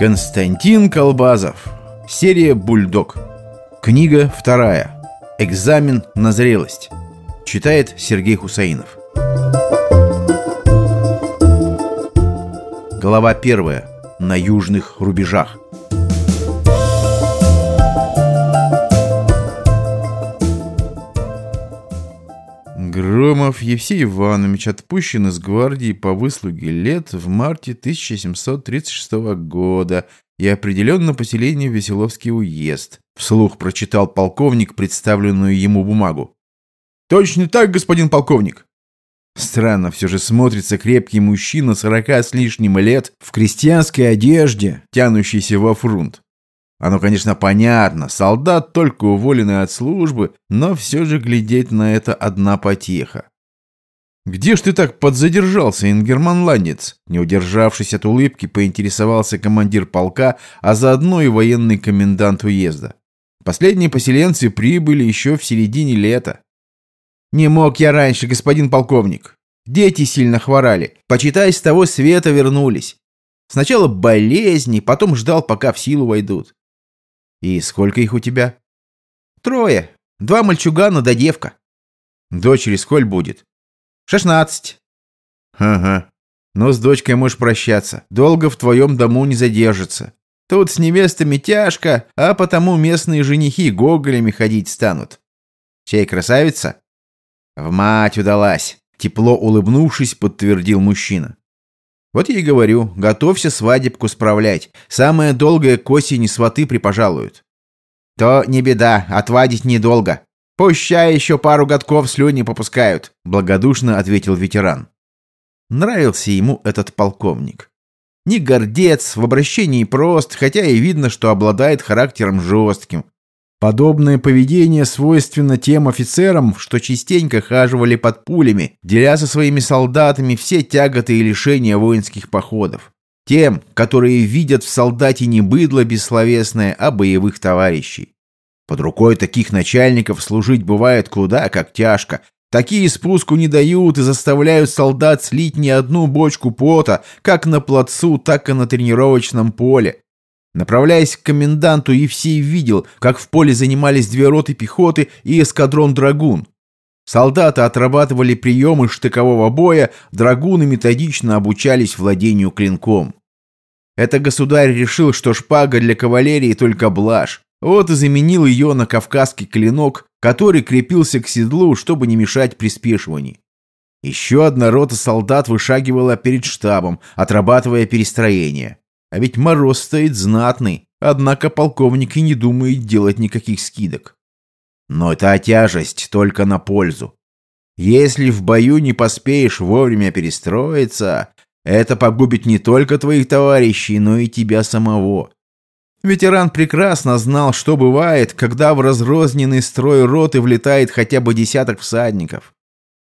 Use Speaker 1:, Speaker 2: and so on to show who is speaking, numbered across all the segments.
Speaker 1: Константин Колбазов. Серия «Бульдог». Книга вторая. Экзамен на зрелость. Читает Сергей Хусаинов. Глава первая. На южных рубежах. Громов Евсей Иванович отпущен из гвардии по выслуге лет в марте 1736 года и определен на поселение Веселовский уезд. Вслух прочитал полковник представленную ему бумагу. «Точно так, господин полковник!» Странно все же смотрится крепкий мужчина сорока с лишним лет в крестьянской одежде, тянущийся во фрунт. Оно, конечно, понятно, солдат только уволенный от службы, но все же глядеть на это одна потеха. «Где ж ты так подзадержался, ингерманландец?» Не удержавшись от улыбки, поинтересовался командир полка, а заодно и военный комендант уезда. Последние поселенцы прибыли еще в середине лета. «Не мог я раньше, господин полковник. Дети сильно хворали. Почитай, с того света вернулись. Сначала болезни, потом ждал, пока в силу войдут. «И сколько их у тебя?» «Трое. Два мальчугана да девка». «Дочери сколь будет?» «Шестнадцать». «Ага. Но с дочкой можешь прощаться. Долго в твоем дому не задержится. Тут с невестами тяжко, а потому местные женихи гоголями ходить станут. Чей красавица?» «В мать удалась», — тепло улыбнувшись, подтвердил мужчина. Вот я и говорю, готовься свадебку справлять. Самое долгое к осени сваты припожалуют. То не беда, отвадить недолго. Пущай еще пару годков слюни попускают, благодушно ответил ветеран. Нравился ему этот полковник. Не гордец, в обращении прост, хотя и видно, что обладает характером жестким. Подобное поведение свойственно тем офицерам, что частенько хаживали под пулями, деля со своими солдатами все тяготы и лишения воинских походов. Тем, которые видят в солдате не быдло бессловесное, а боевых товарищей. Под рукой таких начальников служить бывает куда как тяжко. Такие спуску не дают и заставляют солдат слить не одну бочку пота, как на плацу, так и на тренировочном поле. Направляясь к коменданту, Евсей видел, как в поле занимались две роты пехоты и эскадрон «Драгун». Солдаты отрабатывали приемы штыкового боя, драгуны методично обучались владению клинком. Это государь решил, что шпага для кавалерии только блажь. Вот и заменил ее на кавказский клинок, который крепился к седлу, чтобы не мешать приспешиванию. Еще одна рота солдат вышагивала перед штабом, отрабатывая перестроение. А ведь мороз стоит знатный, однако полковник и не думает делать никаких скидок. Но та тяжесть только на пользу. Если в бою не поспеешь вовремя перестроиться, это погубит не только твоих товарищей, но и тебя самого. Ветеран прекрасно знал, что бывает, когда в разрозненный строй роты влетает хотя бы десяток всадников.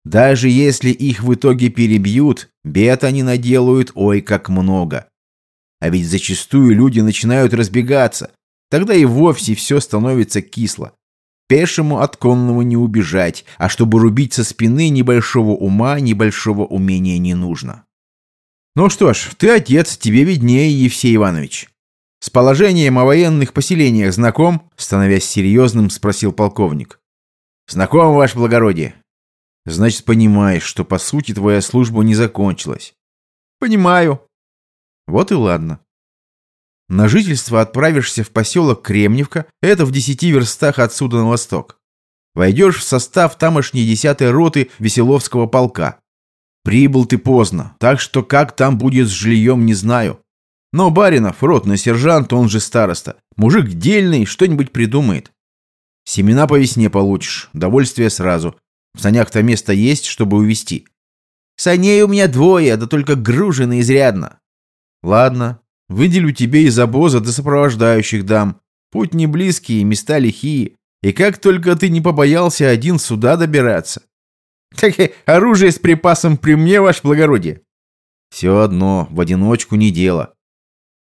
Speaker 1: Даже если их в итоге перебьют, бед они наделают ой как много. А ведь зачастую люди начинают разбегаться. Тогда и вовсе все становится кисло. Пешему от конного не убежать, а чтобы рубить со спины небольшого ума, небольшого умения не нужно. Ну что ж, ты отец, тебе виднее, Евсей Иванович. С положением о военных поселениях знаком? Становясь серьезным, спросил полковник. Знаком, ваше благородие. Значит, понимаешь, что по сути твоя служба не закончилась. Понимаю, вот и ладно. На жительство отправишься в поселок Кремневка, это в десяти верстах отсюда на восток. Войдешь в состав тамошней десятой роты Веселовского полка. Прибыл ты поздно, так что как там будет с жильем, не знаю. Но Баринов, ротный сержант, он же староста. Мужик дельный, что-нибудь придумает. Семена по весне получишь, довольствие сразу. В санях-то место есть, чтобы увезти. Саней у меня двое, да только гружены изрядно. Ладно, выделю тебе из обоза до сопровождающих дам. Путь не близкий, места лихие. И как только ты не побоялся один сюда добираться. Так оружие с припасом при мне, ваше благородие. Все одно, в одиночку не дело.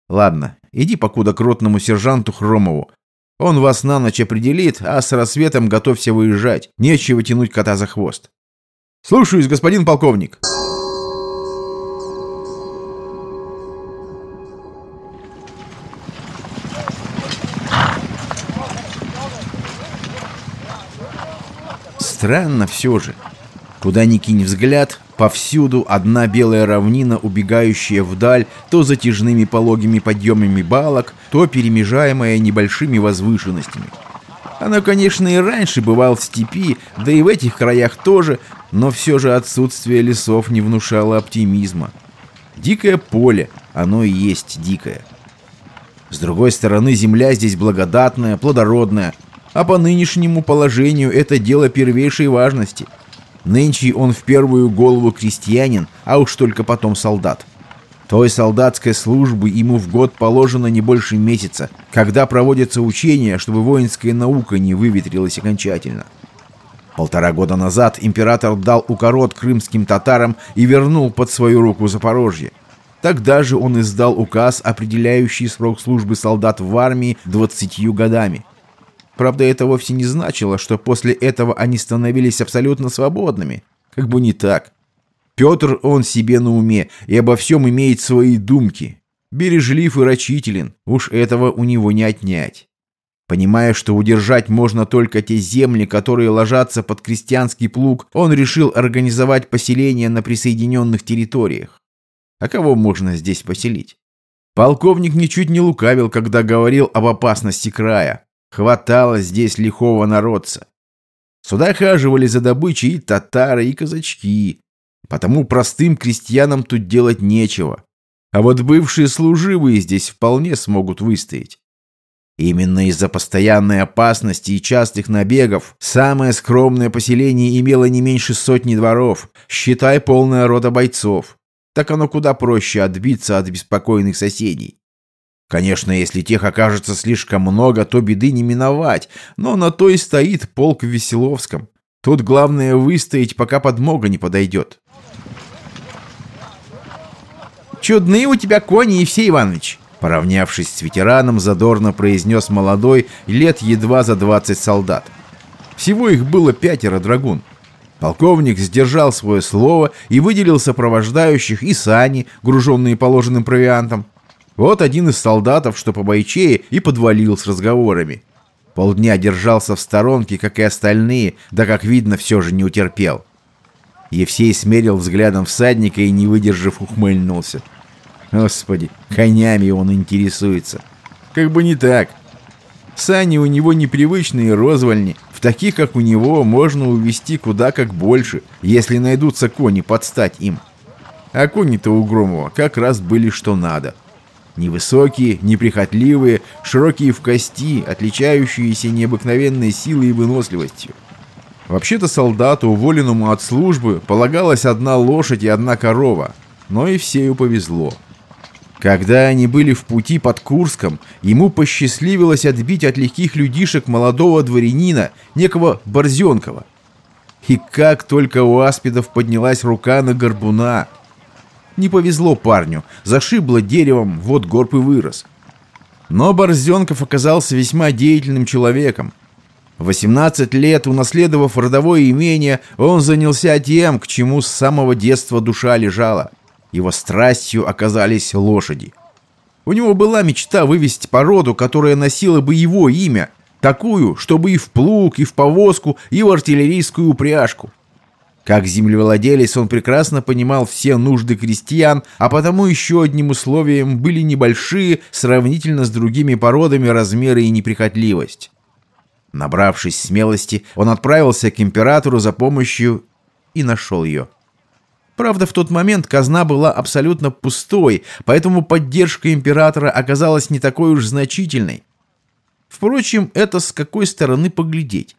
Speaker 1: Ладно, иди покуда к ротному сержанту Хромову. Он вас на ночь определит, а с рассветом готовься выезжать. Нечего тянуть кота за хвост. Слушаюсь, господин полковник. Странно все же. Куда ни кинь взгляд, повсюду одна белая равнина, убегающая вдаль то затяжными пологими подъемами балок, то перемежаемая небольшими возвышенностями. Она, конечно, и раньше бывал в степи, да и в этих краях тоже, но все же отсутствие лесов не внушало оптимизма. Дикое поле, оно и есть дикое. С другой стороны, земля здесь благодатная, плодородная, а по нынешнему положению это дело первейшей важности. Нынче он в первую голову крестьянин, а уж только потом солдат. Той солдатской службы ему в год положено не больше месяца, когда проводятся учения, чтобы воинская наука не выветрилась окончательно. Полтора года назад император дал укорот крымским татарам и вернул под свою руку Запорожье. Тогда же он издал указ, определяющий срок службы солдат в армии 20 годами. Правда, это вовсе не значило, что после этого они становились абсолютно свободными. Как бы не так. Петр он себе на уме и обо всем имеет свои думки. Бережлив и рачителен, уж этого у него не отнять. Понимая, что удержать можно только те земли, которые ложатся под крестьянский плуг, он решил организовать поселение на присоединенных территориях. А кого можно здесь поселить? Полковник ничуть не лукавил, когда говорил об опасности края. Хватало здесь лихого народца. Сюда хаживали за добычей и татары, и казачки. Потому простым крестьянам тут делать нечего. А вот бывшие служивые здесь вполне смогут выстоять. Именно из-за постоянной опасности и частых набегов самое скромное поселение имело не меньше сотни дворов, считай полная рода бойцов. Так оно куда проще отбиться от беспокойных соседей. Конечно, если тех окажется слишком много, то беды не миновать, но на то и стоит полк в Веселовском. Тут главное выстоять, пока подмога не подойдет. «Чудные у тебя кони, Евсей Иванович!» Поравнявшись с ветераном, задорно произнес молодой, лет едва за 20 солдат. Всего их было пятеро драгун. Полковник сдержал свое слово и выделил сопровождающих и сани, груженные положенным провиантом. Вот один из солдатов, что по бойчее, и подвалил с разговорами. Полдня держался в сторонке, как и остальные, да, как видно, все же не утерпел. Евсей смерил взглядом всадника и, не выдержав, ухмыльнулся. Господи, конями он интересуется. Как бы не так. Сани у него непривычные розвальни. В таких, как у него, можно увести куда как больше, если найдутся кони подстать им. А кони-то у Громова как раз были что надо. Невысокие, неприхотливые, широкие в кости, отличающиеся необыкновенной силой и выносливостью. Вообще-то солдату, уволенному от службы, полагалась одна лошадь и одна корова, но и всею повезло. Когда они были в пути под Курском, ему посчастливилось отбить от легких людишек молодого дворянина, некого Борзенкова. И как только у аспидов поднялась рука на горбуна. Не повезло парню, зашибло деревом, вот горб и вырос. Но Борзенков оказался весьма деятельным человеком. В 18 лет, унаследовав родовое имение, он занялся тем, к чему с самого детства душа лежала – его страстью оказались лошади. У него была мечта вывести породу, которая носила бы его имя, такую, чтобы и в плуг, и в повозку, и в артиллерийскую упряжку. Как землевладелец он прекрасно понимал все нужды крестьян, а потому еще одним условием были небольшие, сравнительно с другими породами, размеры и неприхотливость. Набравшись смелости, он отправился к императору за помощью и нашел ее. Правда, в тот момент казна была абсолютно пустой, поэтому поддержка императора оказалась не такой уж значительной. Впрочем, это с какой стороны поглядеть.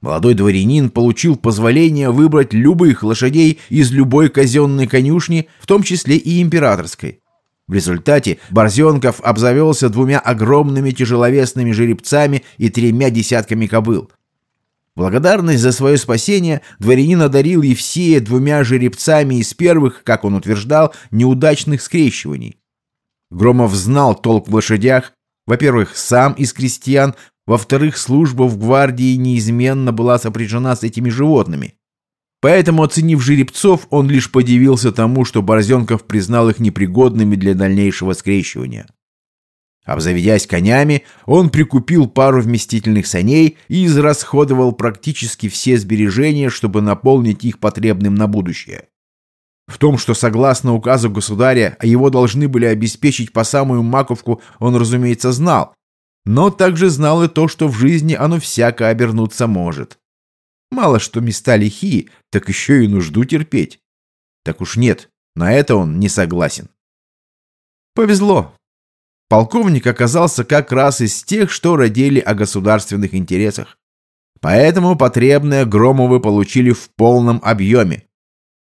Speaker 1: Молодой дворянин получил позволение выбрать любых лошадей из любой казенной конюшни, в том числе и императорской. В результате Борзенков обзавелся двумя огромными тяжеловесными жеребцами и тремя десятками кобыл. Благодарность за свое спасение дворянин одарил Евсея двумя жеребцами из первых, как он утверждал, неудачных скрещиваний. Громов знал толк в лошадях, во-первых, сам из крестьян, во-вторых, служба в гвардии неизменно была сопряжена с этими животными. Поэтому, оценив жеребцов, он лишь подивился тому, что Борзенков признал их непригодными для дальнейшего скрещивания. Обзаведясь конями, он прикупил пару вместительных саней и израсходовал практически все сбережения, чтобы наполнить их потребным на будущее. В том, что согласно указу государя, его должны были обеспечить по самую маковку, он, разумеется, знал. Но также знал и то, что в жизни оно всяко обернуться может. Мало что места лихие, так еще и нужду терпеть. Так уж нет, на это он не согласен. Повезло, полковник оказался как раз из тех, что родили о государственных интересах. Поэтому потребное Громовы получили в полном объеме.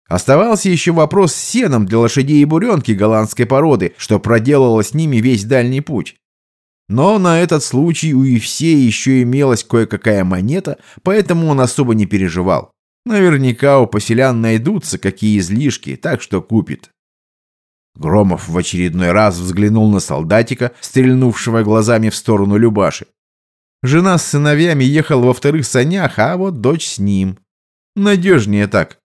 Speaker 1: Оставался еще вопрос с сеном для лошадей и буренки голландской породы, что проделало с ними весь дальний путь. Но на этот случай у Евсея еще имелась кое-какая монета, поэтому он особо не переживал. Наверняка у поселян найдутся какие излишки, так что купит. Громов в очередной раз взглянул на солдатика, стрельнувшего глазами в сторону Любаши. Жена с сыновьями ехала во вторых санях, а вот дочь с ним. Надежнее так.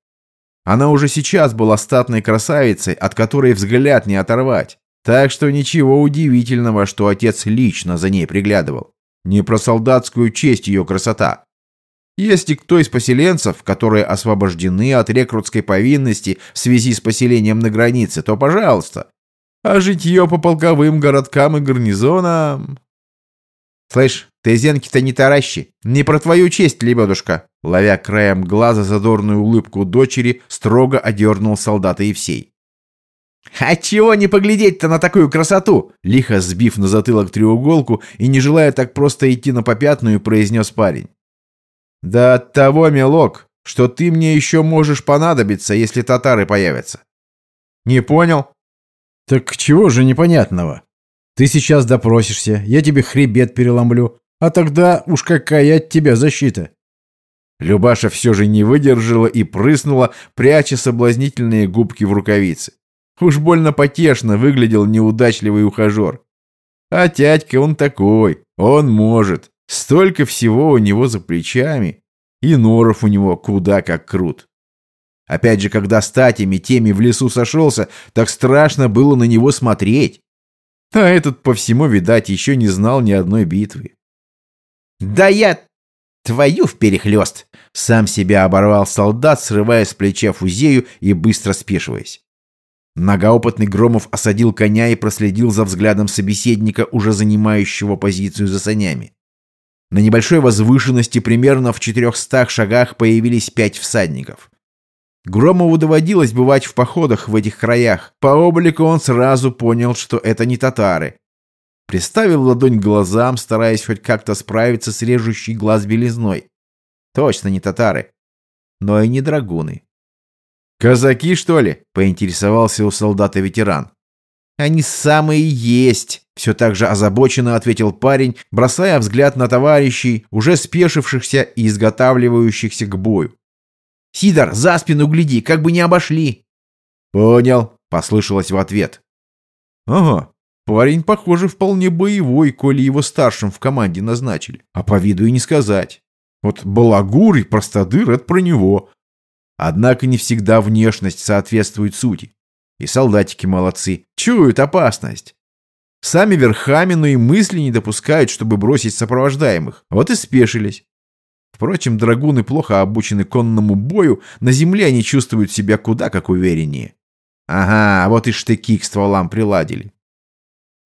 Speaker 1: Она уже сейчас была статной красавицей, от которой взгляд не оторвать. Так что ничего удивительного, что отец лично за ней приглядывал. Не про солдатскую честь ее красота. Если кто из поселенцев, которые освобождены от рекрутской повинности в связи с поселением на границе, то пожалуйста. А житье по полковым городкам и гарнизонам... «Слышь, ты зенки-то не таращи. Не про твою честь, лебедушка!» Ловя краем глаза задорную улыбку дочери, строго одернул солдата Евсей. «А чего не поглядеть-то на такую красоту?» Лихо сбив на затылок треуголку и не желая так просто идти на попятную, произнес парень. «Да от того, милок, что ты мне еще можешь понадобиться, если татары появятся». «Не понял?» «Так чего же непонятного? Ты сейчас допросишься, я тебе хребет переломлю, а тогда уж какая от тебя защита?» Любаша все же не выдержала и прыснула, пряча соблазнительные губки в рукавице. Уж больно потешно выглядел неудачливый ухажер. А тядька он такой, он может. Столько всего у него за плечами. И норов у него куда как крут. Опять же, когда статями теми в лесу сошелся, так страшно было на него смотреть. А этот по всему, видать, еще не знал ни одной битвы. «Да я твою вперехлёст!» Сам себя оборвал солдат, срывая с плеча фузею и быстро спешиваясь. Многоопытный Громов осадил коня и проследил за взглядом собеседника, уже занимающего позицию за санями. На небольшой возвышенности примерно в четырехстах шагах появились пять всадников. Громову доводилось бывать в походах в этих краях. По облику он сразу понял, что это не татары. Приставил ладонь к глазам, стараясь хоть как-то справиться с режущей глаз белизной. Точно не татары. Но и не драгуны. «Казаки, что ли?» — поинтересовался у солдата ветеран. «Они самые есть!» — все так же озабоченно ответил парень, бросая взгляд на товарищей, уже спешившихся и изготавливающихся к бою. «Сидор, за спину гляди, как бы не обошли!» «Понял», — послышалось в ответ. «Ага, парень, похоже, вполне боевой, коли его старшим в команде назначили. А по виду и не сказать. Вот балагур и простодыр — это про него. Однако не всегда внешность соответствует сути. И солдатики молодцы, чуют опасность. Сами верхами, но и мысли не допускают, чтобы бросить сопровождаемых. Вот и спешились. Впрочем, драгуны плохо обучены конному бою, на земле они чувствуют себя куда как увереннее. Ага, вот и штыки к стволам приладили.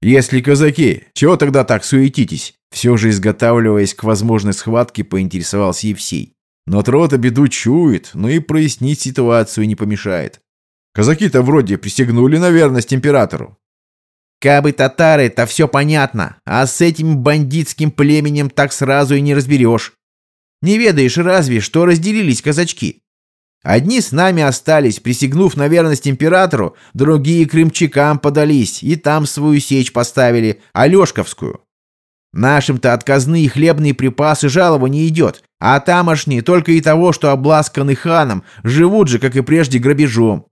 Speaker 1: Если казаки, чего тогда так суетитесь? Все же изготавливаясь к возможной схватке, поинтересовался Евсей. Но Трота беду чует, но и прояснить ситуацию не помешает. Казаки-то вроде присягнули на верность императору.
Speaker 2: Кабы татары-то все понятно, а с этим бандитским племенем так сразу и не разберешь. Не ведаешь разве, что разделились казачки. Одни с нами остались, присягнув на верность императору, другие крымчакам подались и там свою сечь поставили, Алешковскую. Нашим-то от казны и хлебные припасы жалоба не идет, а тамошние только и того, что обласканы ханом, живут же, как и прежде, грабежом.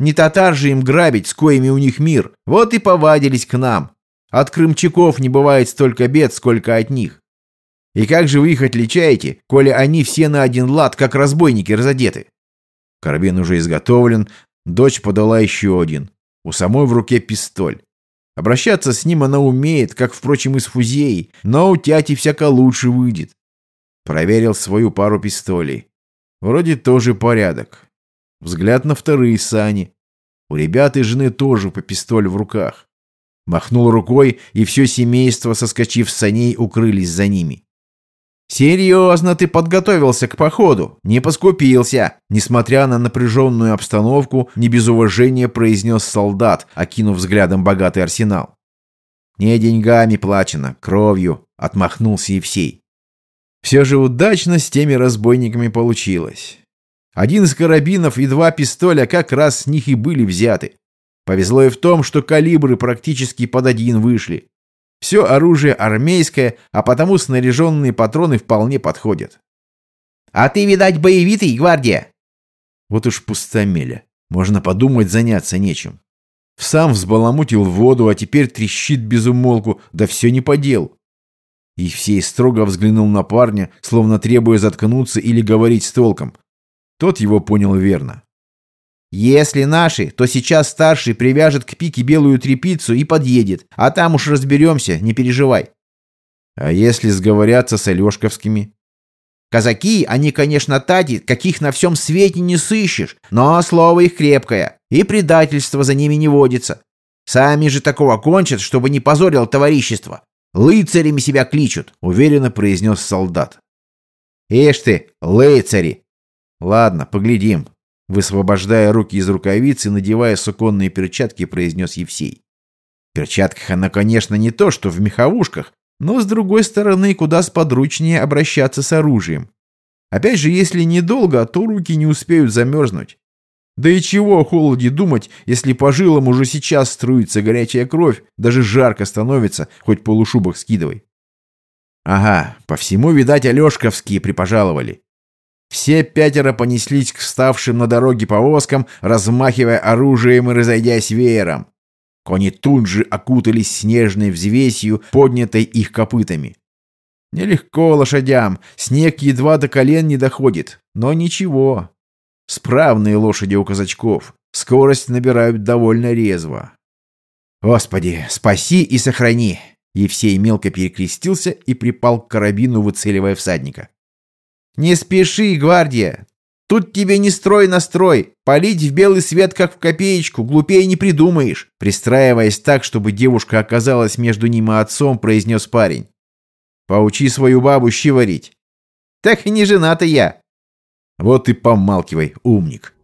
Speaker 2: Не татар же им грабить, с коими у них мир. Вот и повадились к нам. От крымчаков не бывает столько бед, сколько от них. И как же вы их отличаете, коли они все на один лад, как разбойники, разодеты? Карабин уже изготовлен, дочь подала еще один. У самой в руке пистоль. Обращаться с ним она умеет, как, впрочем, и с фузеей, но у тяти всяко лучше выйдет. Проверил свою пару пистолей. Вроде тоже порядок. Взгляд на вторые сани. У ребят и жены тоже по пистолю в руках. Махнул рукой, и все семейство, соскочив с саней, укрылись за ними. «Серьезно ты подготовился к походу, не поскупился!» Несмотря на напряженную обстановку, не без уважения произнес солдат, окинув взглядом богатый арсенал. «Не деньгами плачено, кровью», — отмахнулся Евсей. Все же удачно с теми разбойниками получилось. Один из карабинов и два пистоля как раз с них и были взяты. Повезло и в том, что калибры практически под один вышли. Все оружие армейское, а потому снаряженные патроны вполне подходят. «А ты, видать, боевитый, гвардия?» Вот уж пустомеля. Можно подумать, заняться нечем. Сам взбаламутил воду, а теперь трещит без умолку, да все не по делу. Евсей строго взглянул на парня, словно требуя заткнуться или говорить с толком. Тот его понял верно. Если наши, то сейчас старший привяжет к пике белую трепицу и подъедет, а там уж разберемся, не переживай. А если сговорятся с Алешковскими? Казаки, они, конечно, тади, каких на всем свете не сыщешь, но слово их крепкое, и предательство за ними не водится. Сами же такого кончат, чтобы не позорил товарищество. Лыцарями себя кличут, уверенно произнес солдат. Ишь ты, лыцари! Ладно, поглядим, Высвобождая руки из рукавиц и надевая суконные перчатки, произнес Евсей. В перчатках она, конечно, не то, что в меховушках, но, с другой стороны, куда сподручнее обращаться с оружием. Опять же, если недолго, то руки не успеют замерзнуть. Да и чего о холоде думать, если по жилам уже сейчас струится горячая кровь, даже жарко становится, хоть полушубок скидывай. Ага, по всему, видать, Алешковские припожаловали. Все пятеро понеслись к вставшим на дороге повозкам, размахивая оружием и разойдясь веером. Кони тут же окутались снежной взвесью, поднятой их копытами. Нелегко лошадям, снег едва до колен не доходит, но ничего. Справные лошади у казачков, скорость набирают довольно резво. «Господи, спаси и сохрани!» Евсей мелко перекрестился и припал к карабину, выцеливая всадника. «Не спеши, гвардия! Тут тебе не строй на строй, полить в белый свет, как в копеечку, глупее не придумаешь!» Пристраиваясь так, чтобы девушка оказалась между ним и отцом, произнес парень. «Поучи свою бабу щи варить». «Так и не жена-то я!» «Вот и помалкивай, умник!»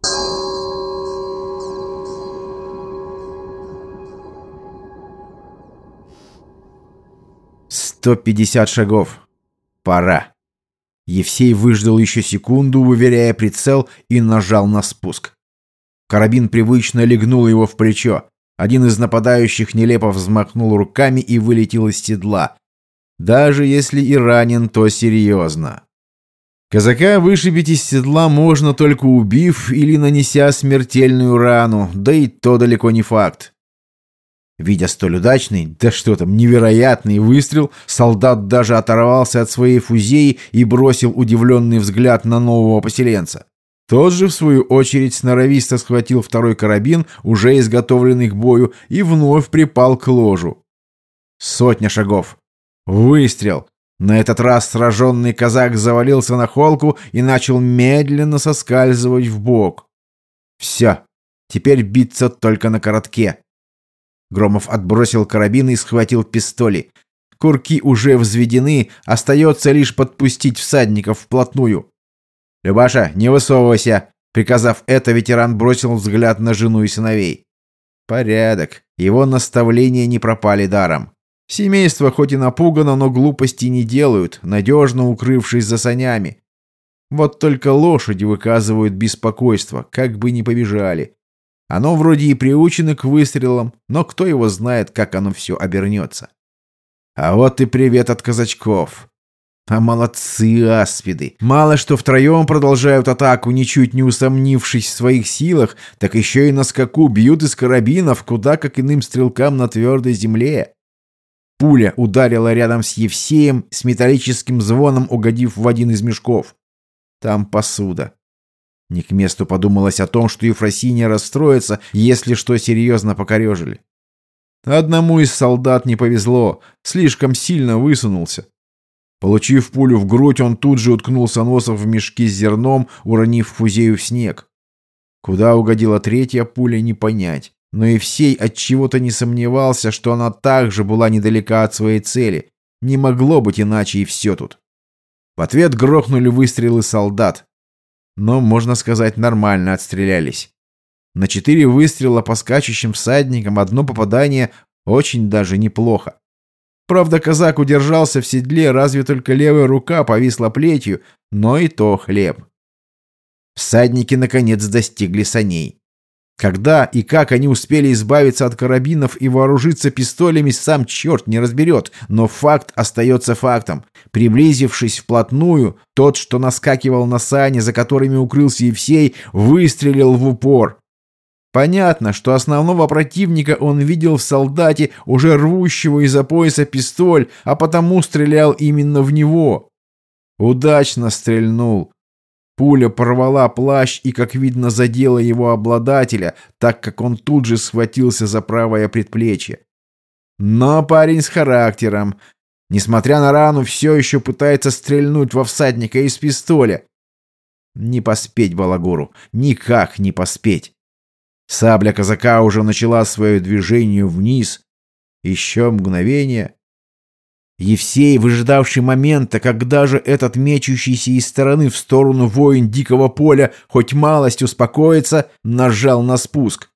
Speaker 2: «Сто пятьдесят шагов. Пора!» Евсей выждал еще секунду, выверяя прицел, и нажал на спуск. Карабин привычно легнул его в плечо. Один из нападающих нелепо взмахнул руками и вылетел из седла. Даже если и ранен, то серьезно. Казака вышибить из седла можно только убив или нанеся смертельную рану, да и то далеко не факт. Видя столь удачный, да что там, невероятный выстрел, солдат даже оторвался от своей фузеи и бросил удивленный взгляд на нового поселенца. Тот же, в свою очередь, сноровисто схватил второй карабин, уже изготовленный к бою, и вновь припал к ложу. Сотня шагов. Выстрел. На этот раз сраженный казак завалился на холку и начал медленно соскальзывать в бок. Все. Теперь биться только на коротке. Громов отбросил карабин и схватил пистоли. Курки уже взведены, остается лишь подпустить всадников вплотную. «Любаша, не высовывайся!» Приказав это, ветеран бросил взгляд на жену и сыновей. Порядок. Его наставления не пропали даром. Семейство хоть и напугано, но глупости не делают, надежно укрывшись за санями. Вот только лошади выказывают беспокойство, как бы ни побежали. Оно вроде и приучено к выстрелам, но кто его знает, как оно все обернется. А вот и привет от казачков. А молодцы аспиды. Мало что втроем продолжают атаку, ничуть не усомнившись в своих силах, так еще и на скаку бьют из карабинов, куда как иным стрелкам на твердой земле. Пуля ударила рядом с Евсеем, с металлическим звоном угодив в один из мешков. Там посуда. Не к месту подумалось о том, что Ефросинья расстроится, если что серьезно покорежили.
Speaker 1: Одному из солдат не повезло, слишком сильно высунулся. Получив пулю в грудь, он тут же уткнулся носом в мешки с зерном, уронив фузею в снег. Куда угодила третья пуля, не понять. Но Евсей от чего-то не сомневался, что она также была недалека от своей цели. Не могло быть иначе и все тут. В ответ грохнули выстрелы солдат. Но, можно сказать, нормально отстрелялись. На четыре выстрела по скачущим всадникам одно попадание очень даже неплохо. Правда, казак удержался в седле, разве только левая рука повисла плетью, но и то хлеб. Всадники, наконец, достигли саней. Когда и как они успели избавиться от карабинов и вооружиться пистолями, сам черт не разберет, но факт остается фактом. Приблизившись вплотную, тот, что наскакивал на сани, за которыми укрылся Евсей, выстрелил в упор. Понятно, что основного противника он видел в солдате, уже рвущего из-за пояса пистоль, а потому стрелял именно в него. Удачно стрельнул. Пуля порвала плащ и, как видно, задела его обладателя, так как он тут же схватился за правое предплечье. Но парень с характером. Несмотря на рану, все еще пытается стрельнуть во всадника из пистоля. Не поспеть Балагуру, никак не поспеть. Сабля казака уже начала свое движение вниз. Еще мгновение. Евсей, выжидавший момента, когда же этот мечущийся из стороны в сторону воин дикого поля хоть малость успокоится, нажал на спуск.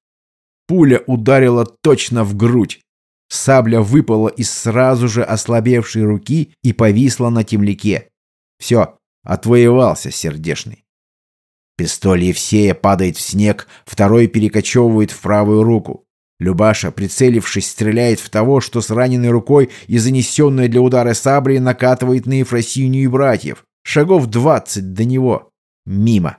Speaker 1: Пуля ударила точно в грудь. Сабля выпала из сразу же ослабевшей руки и повисла на темляке. Все, отвоевался сердешный. Пистоль Евсея падает в снег, второй перекочевывает в правую руку. Любаша, прицелившись, стреляет в того, что с раненой рукой и занесенной для удара саблей накатывает на Ефросинью и братьев. Шагов двадцать до него. Мимо.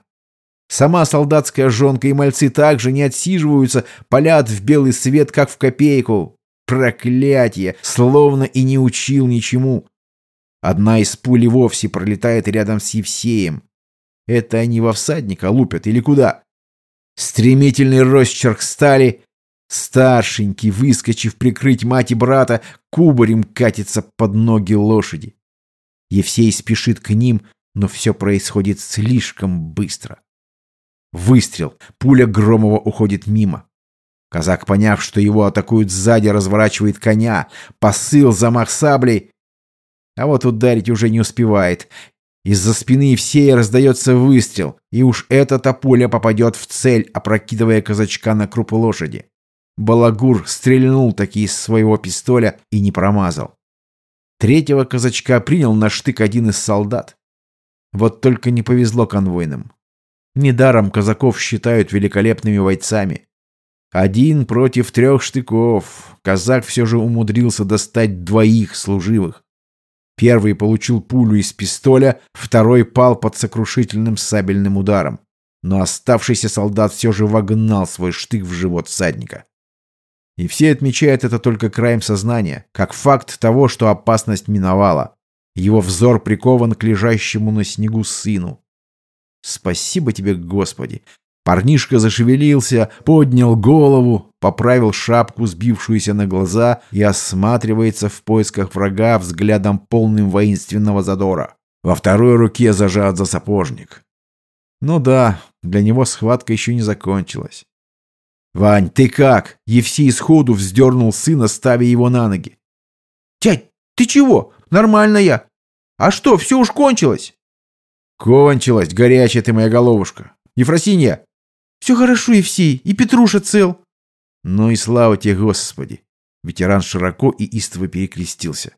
Speaker 1: Сама солдатская жонка и мальцы также не отсиживаются, палят в белый свет, как в копейку. Проклятие! Словно и не учил ничему. Одна из пуль вовсе пролетает рядом с Евсеем. Это они во всадника лупят или куда? Стремительный росчерк стали. Старшенький, выскочив прикрыть мать и брата, кубарем катится под ноги лошади. Евсей спешит к ним, но все происходит слишком быстро. Выстрел. Пуля Громова уходит мимо. Казак, поняв, что его атакуют сзади, разворачивает коня. Посыл, замах саблей. А вот ударить уже не успевает. Из-за спины Евсея раздается выстрел, и уж эта-то попадет в цель, опрокидывая казачка на крупу лошади. Балагур стрельнул таки из своего пистоля и не промазал. Третьего казачка принял на штык один из солдат. Вот только не повезло конвойным. Недаром казаков считают великолепными бойцами. Один против трех штыков. Казак все же умудрился достать двоих служивых. Первый получил пулю из пистоля, второй пал под сокрушительным сабельным ударом. Но оставшийся солдат все же вогнал свой штык в живот всадника. И все отмечают это только краем сознания, как факт того, что опасность миновала. Его взор прикован к лежащему на снегу сыну. Спасибо тебе, Господи! Парнишка зашевелился, поднял голову, поправил шапку, сбившуюся на глаза, и осматривается в поисках врага взглядом полным воинственного задора. Во второй руке зажат за сапожник. Ну да, для него схватка еще не закончилась. «Вань, ты как?» Евсей сходу вздернул сына, ставя его на ноги.
Speaker 2: «Тять, ты чего? Нормально я. А что, все уж кончилось?»
Speaker 1: «Кончилось, горячая ты моя головушка. Ефросинья,
Speaker 2: все хорошо, Евсей, и Петруша цел.
Speaker 1: Ну и слава тебе, Господи. Ветеран широко и истово перекрестился.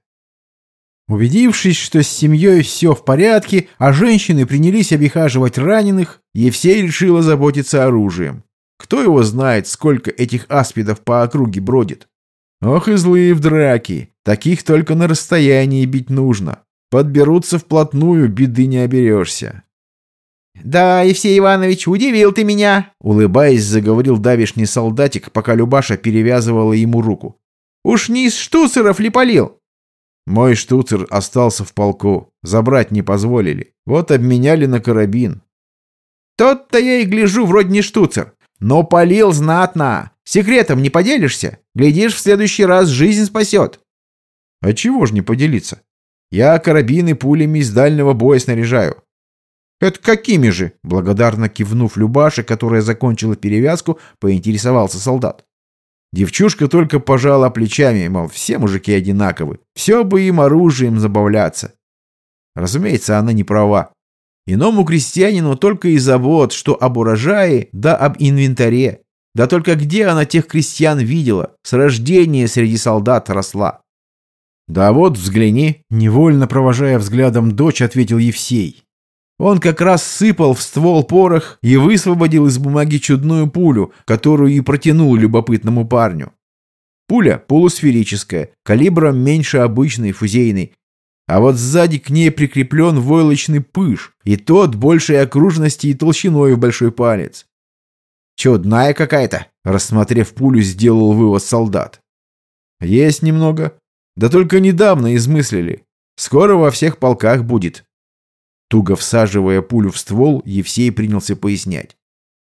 Speaker 1: Убедившись, что с семьей все в порядке, а женщины принялись обихаживать раненых, Евсей решил озаботиться оружием. Кто его знает, сколько этих аспидов по округе бродит? Ох и злые в драке. Таких только на расстоянии бить нужно. Подберутся вплотную, беды не оберешься.
Speaker 2: «Да, Евсей Иванович, удивил ты меня!»
Speaker 1: Улыбаясь, заговорил давишний солдатик, пока Любаша перевязывала ему руку.
Speaker 2: «Уж не из штуцеров ли полил?»
Speaker 1: Мой штуцер остался в полку. Забрать не позволили. Вот обменяли на карабин.
Speaker 2: Тот-то я и гляжу, вроде не штуцер. Но полил знатно. Секретом не поделишься? Глядишь, в следующий раз жизнь спасет.
Speaker 1: А чего ж не поделиться? Я карабины пулями из дальнего боя снаряжаю. Это какими же? Благодарно кивнув Любаше, которая закончила перевязку, поинтересовался солдат. Девчушка только пожала плечами, мол, все мужики одинаковы. Все бы им оружием забавляться. Разумеется, она не права. Иному крестьянину только и забот, что об урожае, да об инвентаре. Да только где она тех крестьян видела? С рождения среди солдат росла. «Да вот, взгляни», — невольно провожая взглядом дочь, ответил Евсей. Он как раз сыпал в ствол порох и высвободил из бумаги чудную пулю, которую и протянул любопытному парню. Пуля полусферическая, калибром меньше обычной фузейной, а вот сзади к ней прикреплен войлочный пыш, и тот большей окружности и толщиной в большой палец. «Чудная какая-то», — рассмотрев пулю, сделал вывод солдат. «Есть немного. Да только недавно измыслили. Скоро во всех полках будет. Туго всаживая пулю в ствол, Евсей принялся пояснять.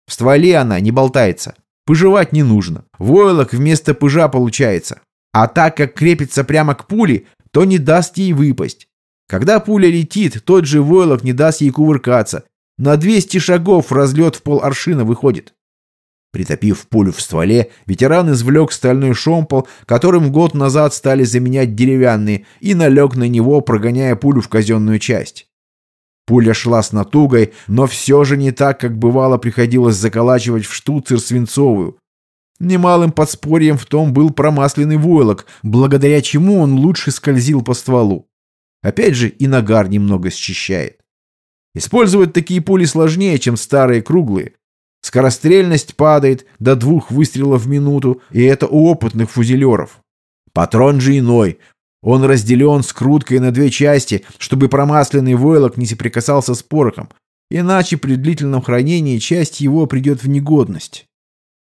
Speaker 1: В стволе она не болтается. Пыжевать не нужно. Войлок вместо пыжа получается. А так как крепится прямо к пуле, то не даст ей выпасть. Когда пуля летит, тот же войлок не даст ей кувыркаться. На 200 шагов разлет в пол аршина выходит. Притопив пулю в стволе, ветеран извлек стальной шомпол, которым год назад стали заменять деревянные, и налег на него, прогоняя пулю в казенную часть. Пуля шла с натугой, но все же не так, как бывало приходилось заколачивать в штуцер свинцовую. Немалым подспорьем в том был промасленный войлок, благодаря чему он лучше скользил по стволу. Опять же, и нагар немного счищает. Использовать такие пули сложнее, чем старые круглые. Скорострельность падает до двух выстрелов в минуту, и это у опытных фузелеров. Патрон же иной, он разделен скруткой на две части, чтобы промасленный войлок не соприкасался с порохом, иначе при длительном хранении часть его придет в негодность.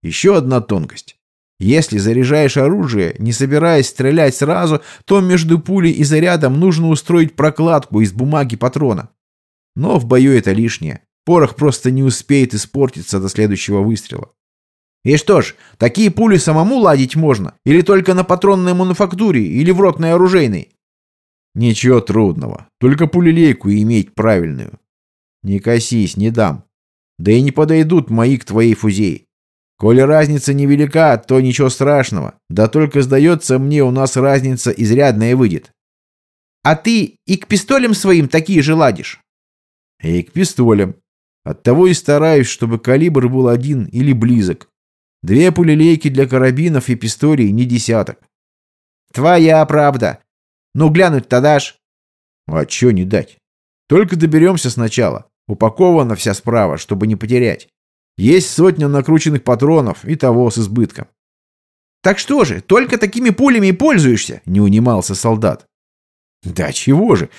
Speaker 1: Еще одна тонкость. Если заряжаешь оружие, не собираясь стрелять сразу, то между пулей и зарядом нужно устроить прокладку из бумаги патрона. Но в бою это лишнее. Порох просто не успеет испортиться до следующего выстрела. И что ж, такие пули самому ладить можно? Или только на патронной мануфактуре, или в ротной оружейной? Ничего трудного. Только пулелейку иметь правильную. Не косись, не дам. Да и не подойдут мои к твоей фузее. Коли разница невелика, то ничего страшного. Да только, сдается мне, у нас разница изрядная выйдет. А ты и к пистолям своим такие же ладишь? И к пистолям. Оттого и стараюсь, чтобы калибр был один или близок. Две пулелейки для карабинов и пистолей не десяток. Твоя правда. Ну, глянуть-то дашь? А чё не дать? Только доберемся сначала. Упакована вся справа, чтобы не потерять. Есть сотня накрученных патронов и того с избытком. Так что же, только такими пулями и пользуешься? Не унимался солдат. Да чего же?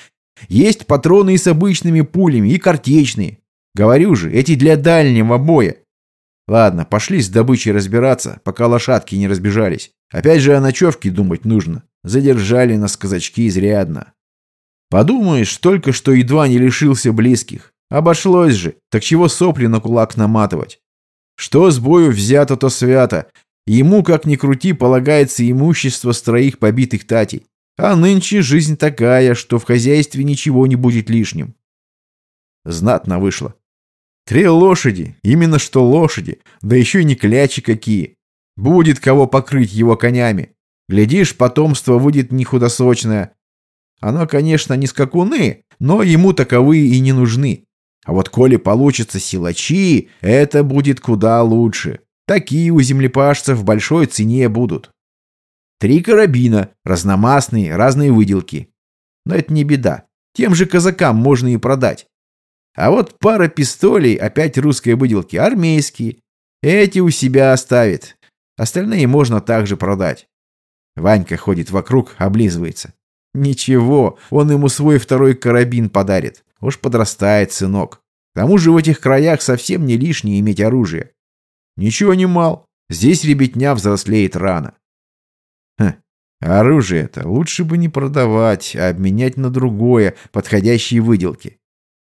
Speaker 1: Есть патроны и с обычными пулями, и картечные. Говорю же, эти для дальнего боя. Ладно, пошли с добычей разбираться, пока лошадки не разбежались. Опять же о ночевке думать нужно. Задержали нас казачки изрядно. Подумаешь, только что едва не лишился близких. Обошлось же, так чего сопли на кулак наматывать? Что с бою взято, то свято. Ему, как ни крути, полагается имущество с побитых татей. А нынче жизнь такая, что в хозяйстве ничего не будет лишним. Знатно вышло. Три лошади, именно что лошади, да еще и не клячи какие. Будет кого покрыть его конями. Глядишь, потомство выйдет не худосочное. Оно, конечно, не скакуны, но ему таковые и не нужны. А вот коли получится силачи, это будет куда лучше. Такие у землепашцев в большой цене будут. Три карабина, разномастные, разные выделки. Но это не беда. Тем же казакам можно и продать. А вот пара пистолей, опять русской выделки, армейские. Эти у себя оставит. Остальные можно также продать. Ванька ходит вокруг, облизывается. Ничего, он ему свой второй карабин подарит. Уж подрастает сынок. К тому же в этих краях совсем не лишнее иметь оружие. Ничего не мал. Здесь ребятня взрослеет рано. Хм, оружие это лучше бы не продавать, а обменять на другое, подходящие выделки.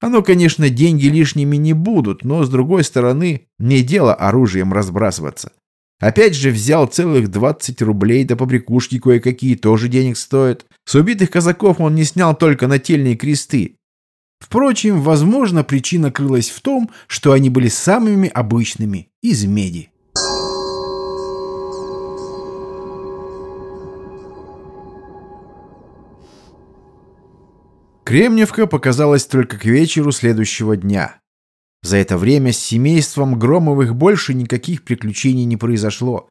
Speaker 2: Оно, конечно, деньги лишними не будут, но, с другой стороны, не дело оружием разбрасываться. Опять же взял целых 20 рублей, да побрякушки кое-какие тоже денег стоят. С убитых казаков он не снял только нательные кресты. Впрочем, возможно, причина крылась в том, что они были самыми обычными, из меди. Кремневка показалась только к вечеру следующего дня. За это время с семейством Громовых больше никаких приключений не произошло,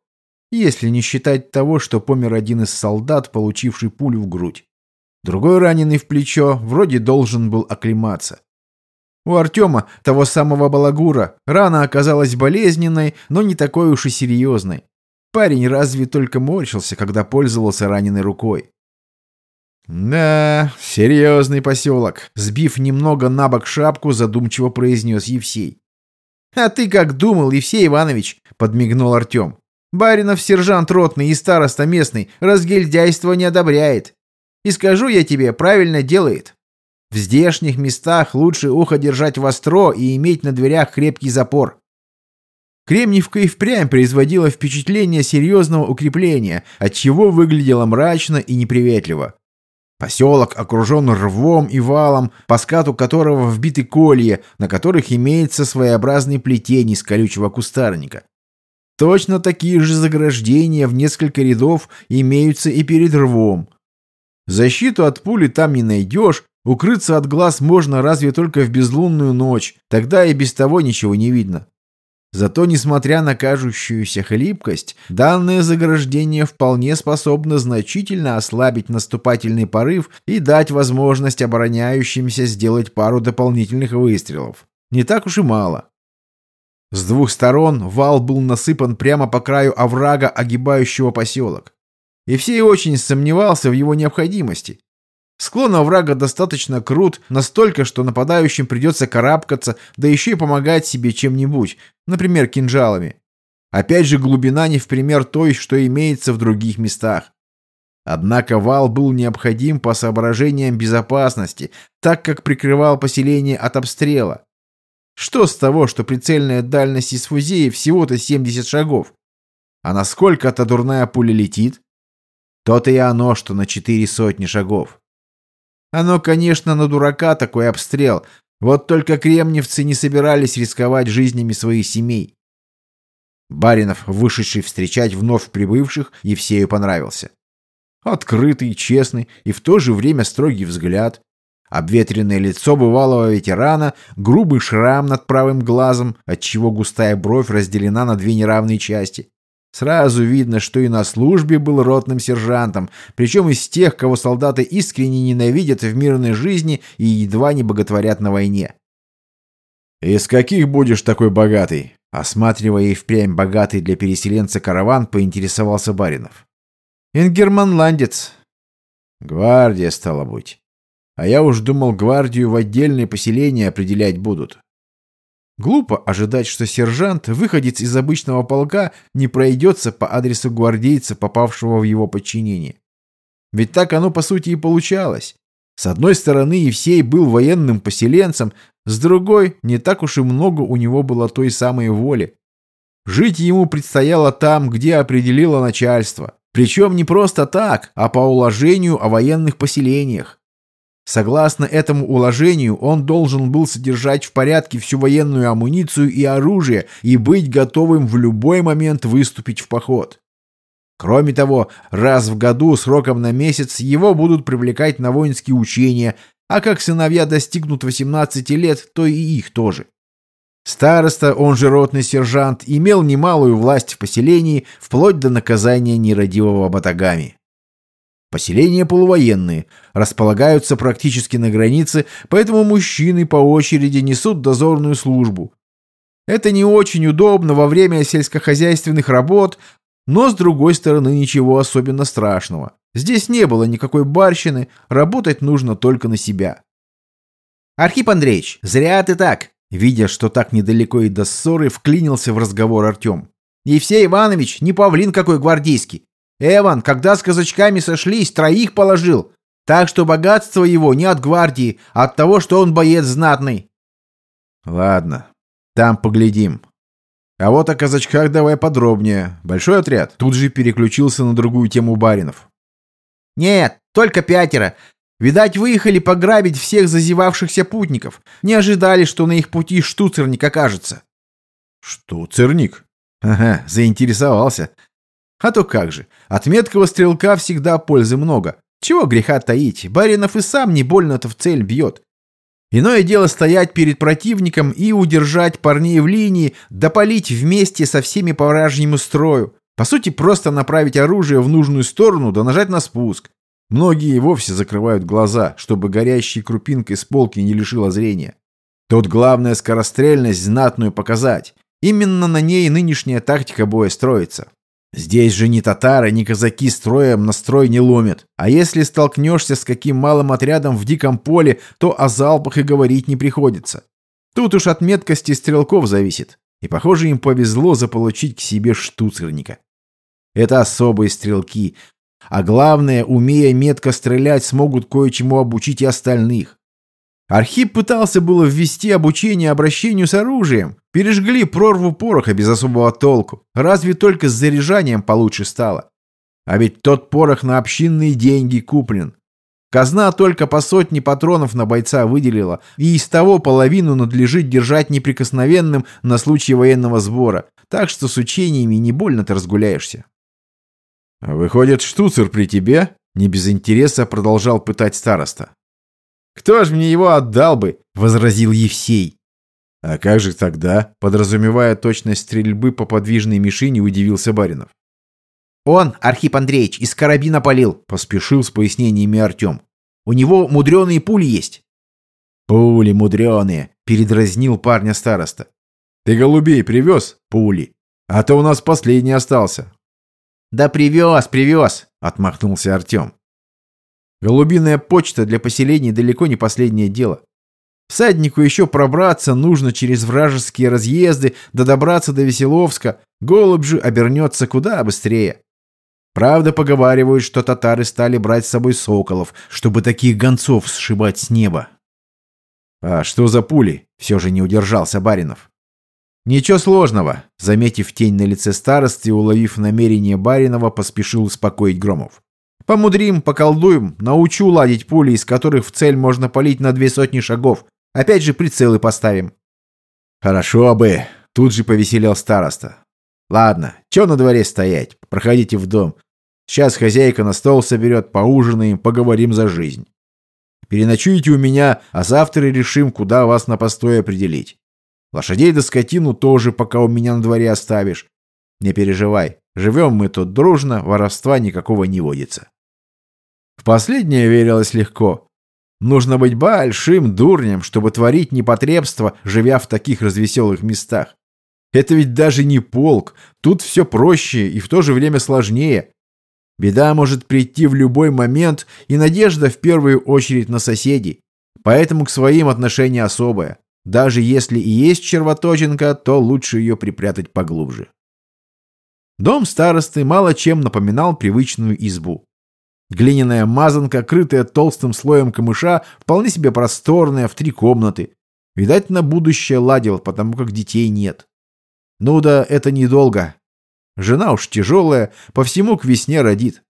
Speaker 2: если не считать того, что помер один из солдат, получивший пулю в грудь. Другой раненый в плечо вроде должен был оклематься. У Артема, того самого балагура, рана оказалась болезненной, но не такой уж и серьезной. Парень разве только морщился, когда пользовался раненой рукой. «Да, серьезный поселок», — сбив немного на бок шапку, задумчиво произнес Евсей. «А ты как думал, Евсей Иванович?» — подмигнул Артем. «Баринов сержант ротный и староста местный разгильдяйство не одобряет. И скажу я тебе, правильно делает. В здешних местах лучше ухо держать востро и иметь на дверях крепкий запор». Кремниевка и впрямь производила впечатление серьезного укрепления, отчего выглядела мрачно и неприветливо. Поселок окружен рвом и валом, по скату которого вбиты колья, на которых имеется своеобразный плетень из колючего кустарника. Точно такие же заграждения в несколько рядов имеются и перед рвом. Защиту от пули там не найдешь, укрыться от глаз можно разве только в безлунную ночь, тогда и без того ничего не видно. Зато, несмотря на кажущуюся хлипкость, данное заграждение вполне способно значительно ослабить наступательный порыв и дать возможность обороняющимся сделать пару дополнительных выстрелов. Не так уж и мало. С двух сторон вал был насыпан прямо по краю оврага, огибающего поселок. И все очень сомневался в его необходимости. Склон оврага достаточно крут, настолько, что нападающим придется карабкаться, да еще и помогать себе чем-нибудь, например, кинжалами. Опять же, глубина не в пример той, что имеется в других местах. Однако вал был необходим по соображениям безопасности, так как прикрывал поселение от обстрела. Что с того, что прицельная дальность из фузеи всего-то 70 шагов? А насколько-то дурная пуля летит? То-то и оно, что на четыре сотни шагов. Оно, конечно, на дурака такой обстрел. Вот только кремневцы не собирались рисковать жизнями своих семей. Баринов, вышедший встречать вновь прибывших, Евсею понравился. Открытый, честный и в то же время строгий взгляд. Обветренное лицо бывалого ветерана, грубый шрам над правым глазом, отчего густая бровь разделена на две неравные части. Сразу видно, что и на службе был ротным сержантом, причем из тех, кого солдаты искренне ненавидят в мирной жизни и едва не боготворят на войне. «Из каких будешь такой богатый?» Осматривая и впрямь богатый для переселенца караван, поинтересовался Баринов. «Ингерманландец». «Гвардия, стало быть. А я уж думал, гвардию в отдельные поселения определять будут. Глупо ожидать, что сержант, выходец из обычного полка, не пройдется по адресу гвардейца, попавшего в его подчинение. Ведь так оно, по сути, и получалось. С одной стороны, Евсей был военным поселенцем, с другой, не так уж и много у него было той самой воли. Жить ему предстояло там, где определило начальство. Причем не просто так, а по уложению о военных поселениях. Согласно этому уложению, он должен был содержать в порядке всю военную амуницию и оружие и быть готовым в любой момент выступить в поход. Кроме того, раз в году сроком на месяц его будут привлекать на воинские учения, а как сыновья достигнут 18 лет, то и их тоже. Староста, он же ротный сержант, имел немалую власть в поселении, вплоть до наказания нерадивого батагами. Поселения полувоенные, располагаются практически на границе, поэтому мужчины по очереди несут дозорную службу. Это не очень удобно во время сельскохозяйственных работ, но, с другой стороны, ничего особенно страшного. Здесь не было никакой барщины, работать нужно только на себя. «Архип Андреевич, зря ты так!» Видя, что так недалеко и до ссоры, вклинился в разговор Артем. «Евсей Иванович не павлин какой гвардейский. Эван, когда с казачками сошлись, троих положил. Так что богатство его не от гвардии, а от того, что он боец знатный.
Speaker 1: Ладно, там поглядим. А вот о казачках давай подробнее. Большой отряд. Тут же переключился на другую тему баринов.
Speaker 2: Нет, только пятеро. Видать, выехали пограбить всех зазевавшихся путников. Не ожидали, что на их пути штуцерник окажется.
Speaker 1: Штуцерник? Ага, заинтересовался. А то как же, от меткого стрелка всегда пользы много. Чего греха таить, Баринов и сам не больно-то в цель бьет. Иное дело стоять перед противником и удержать парней в линии, допалить вместе со всеми по вражьему строю. По сути, просто направить оружие в нужную сторону да нажать на спуск. Многие вовсе закрывают глаза, чтобы горящей крупинкой с полки не лишило зрения. Тут главное скорострельность знатную показать. Именно на ней нынешняя тактика боя строится. Здесь же ни татары, ни казаки строем на строй не ломят. А если столкнешься с каким малым отрядом в диком поле, то о залпах и говорить не приходится. Тут уж от меткости стрелков зависит. И, похоже, им повезло заполучить к себе штуцерника. Это особые стрелки. А главное, умея метко стрелять, смогут кое-чему обучить и остальных. Архип пытался было ввести обучение обращению с оружием. Пережгли прорву пороха без особого толку. Разве только с заряжанием получше стало. А ведь тот порох на общинные деньги куплен. Казна только по сотне патронов на бойца выделила, и из того половину надлежит держать неприкосновенным на случай военного сбора, так что с учениями не больно ты разгуляешься. «Выходит, штуцер при тебе?» — не без интереса продолжал пытать староста. «Кто ж мне его отдал бы?» — возразил Евсей. «А как же тогда?» — подразумевая точность стрельбы по подвижной мишени, удивился Баринов.
Speaker 2: «Он, Архип Андреевич, из карабина полил», — поспешил с пояснениями Артем. «У него мудреные пули есть».
Speaker 1: «Пули мудреные», — передразнил парня староста. «Ты голубей привез? Пули. А то у нас последний остался».
Speaker 2: «Да привез, привез», — отмахнулся Артем.
Speaker 1: Голубиная почта для поселений далеко не последнее дело. Всаднику еще пробраться нужно через вражеские разъезды, да добраться до Веселовска. Голубь же обернется куда быстрее. Правда, поговаривают, что татары стали брать с собой соколов, чтобы таких гонцов сшибать с неба. А что за пули? Все же не удержался Баринов. Ничего сложного, заметив тень на лице старости уловив намерение Баринова, поспешил успокоить Громов. Помудрим, поколдуем, научу ладить пули, из которых в цель можно палить на две сотни шагов. Опять же прицелы поставим. Хорошо бы. Тут же повеселел староста. Ладно, чё на дворе стоять? Проходите в дом. Сейчас хозяйка на стол соберет, поужинаем, поговорим за жизнь. Переночуете у меня, а завтра решим, куда вас на постой определить. Лошадей да скотину тоже пока у меня на дворе оставишь. Не переживай, живем мы тут дружно, воровства никакого не водится. Последнее верилось легко. Нужно быть большим дурнем, чтобы творить непотребство, живя в таких развеселых местах. Это ведь даже не полк, тут все проще и в то же время сложнее. Беда может прийти в любой момент, и надежда в первую очередь на соседей. Поэтому к своим отношение особое. Даже если и есть червоточинка, то лучше ее припрятать поглубже. Дом старосты мало чем напоминал привычную избу. Глиняная мазанка, крытая толстым слоем камыша, вполне себе просторная, в три комнаты. Видать, на будущее ладил, потому как детей нет. Ну да, это недолго. Жена уж тяжелая, по всему к весне родит.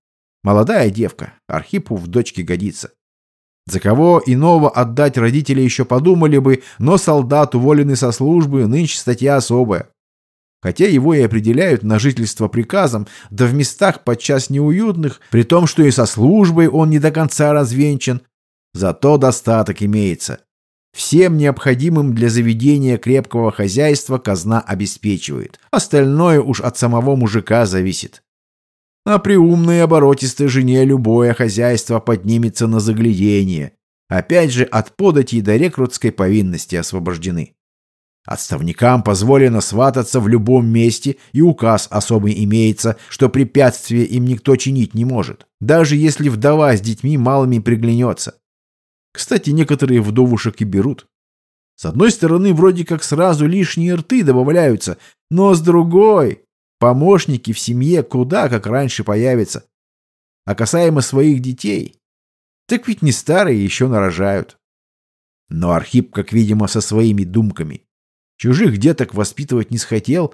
Speaker 1: Молодая девка, Архипу в дочке годится. За кого иного отдать родители еще подумали бы, но солдат, уволенный со службы, нынче статья особая хотя его и определяют на жительство приказом, да в местах подчас неуютных, при том, что и со службой он не до конца развенчан. Зато достаток имеется. Всем необходимым для заведения крепкого хозяйства казна обеспечивает. Остальное уж от самого мужика зависит. А при умной и оборотистой жене любое хозяйство поднимется на заглядение. Опять же, от подати до рекрутской повинности освобождены. Отставникам позволено свататься в любом месте, и указ особый имеется, что препятствия им никто чинить не может, даже если вдова с детьми малыми приглянется. Кстати, некоторые вдовушек и берут. С одной стороны, вроде как сразу лишние рты добавляются, но с другой, помощники в семье куда как раньше появятся. А касаемо своих детей,
Speaker 2: Так ведь не старые еще нарожают. Но Архип, как видимо, со своими думками. Чужих деток воспитывать не схотел,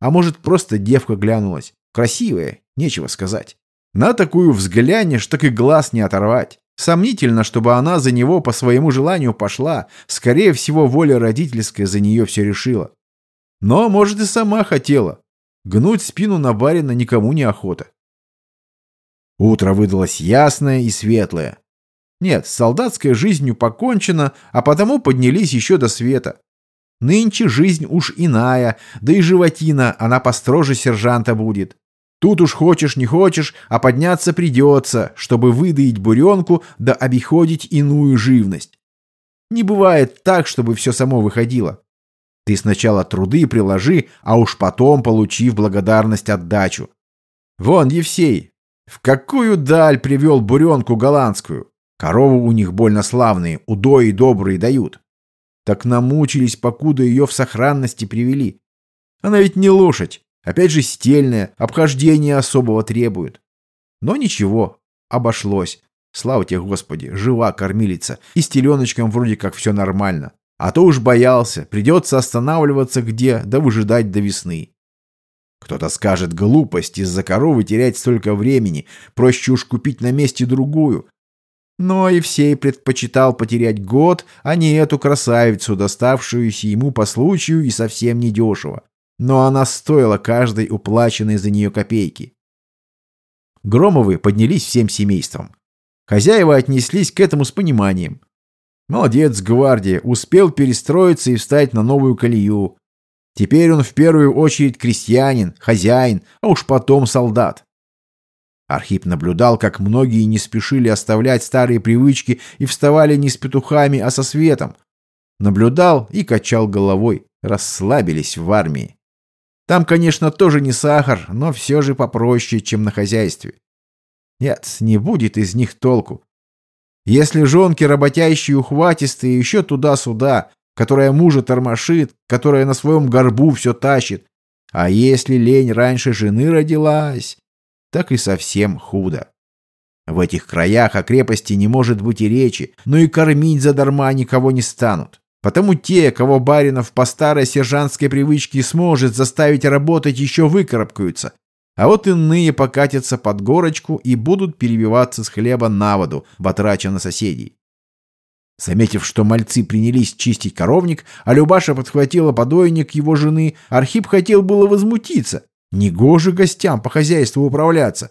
Speaker 2: а может, просто девка глянулась. Красивая, нечего сказать. На такую взглянешь, так и глаз не оторвать. Сомнительно, чтобы она за него по своему желанию пошла. Скорее всего, воля родительская за нее все решила. Но, может, и сама хотела. Гнуть спину на барина никому не охота. Утро выдалось ясное и светлое. Нет, с солдатской жизнью покончено, а потому поднялись еще до света. Нынче жизнь уж иная, да и животина, она построже сержанта будет. Тут уж хочешь не хочешь, а подняться придется, чтобы выдаить буренку да обиходить иную живность. Не бывает так, чтобы все само выходило. Ты сначала труды приложи, а уж потом получи в благодарность отдачу. Вон, Евсей, в какую даль привел буренку голландскую? Коровы у них больно славные, удои добрые дают. Так намучились, покуда ее в сохранности привели. Она ведь не лошадь, опять же стельная, обхождение особого требует. Но ничего, обошлось. Слава тебе, Господи, жива кормилица, и с теленочком вроде как все нормально. А то уж боялся, придется останавливаться где, да выжидать до весны. Кто-то скажет глупость из-за коровы терять столько времени, проще уж купить на месте другую, но Евсей предпочитал потерять год, а не эту красавицу, доставшуюся ему по случаю и совсем недешево. Но она стоила каждой уплаченной за нее копейки. Громовы поднялись всем семейством. Хозяева отнеслись к этому с пониманием. Молодец, гвардия, успел перестроиться и встать на новую колею. Теперь он в первую очередь крестьянин, хозяин, а уж потом солдат. Архип наблюдал, как многие не спешили оставлять старые привычки и вставали не с петухами, а со светом. Наблюдал и качал головой. Расслабились в армии. Там, конечно, тоже не сахар, но все же попроще, чем на хозяйстве. Нет, не будет из них толку. Если жонки работящие ухватистые еще туда-сюда, которая мужа тормошит, которая на своем горбу все тащит, а если лень раньше жены родилась, так и совсем худо. В этих краях о крепости не может быть и речи, но и кормить задарма никого не станут. Потому те, кого Баринов по старой сержантской привычке сможет заставить работать, еще выкарабкаются. А вот иные покатятся под горочку и будут перебиваться с хлеба на воду, батрача на соседей. Заметив, что мальцы принялись чистить коровник, а Любаша подхватила подойник его жены, Архип хотел было возмутиться, Негоже гостям по хозяйству управляться.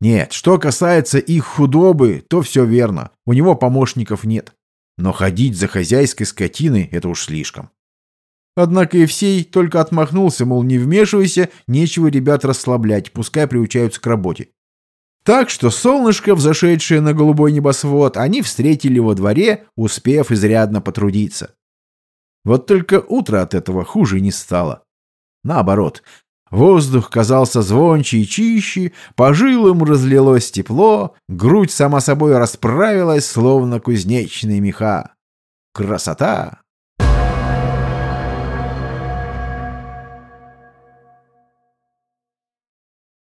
Speaker 2: Нет, что касается их худобы, то все верно. У него помощников нет. Но ходить за хозяйской скотиной – это уж слишком. Однако Евсей только отмахнулся, мол, не вмешивайся, нечего ребят расслаблять, пускай приучаются к работе. Так что солнышко, взошедшее на голубой небосвод, они встретили во дворе, успев изрядно потрудиться. Вот только утро от этого хуже не стало. Наоборот, Воздух казался звонче и чище, по жилам разлилось тепло, грудь сама собой расправилась, словно кузнечные меха. Красота!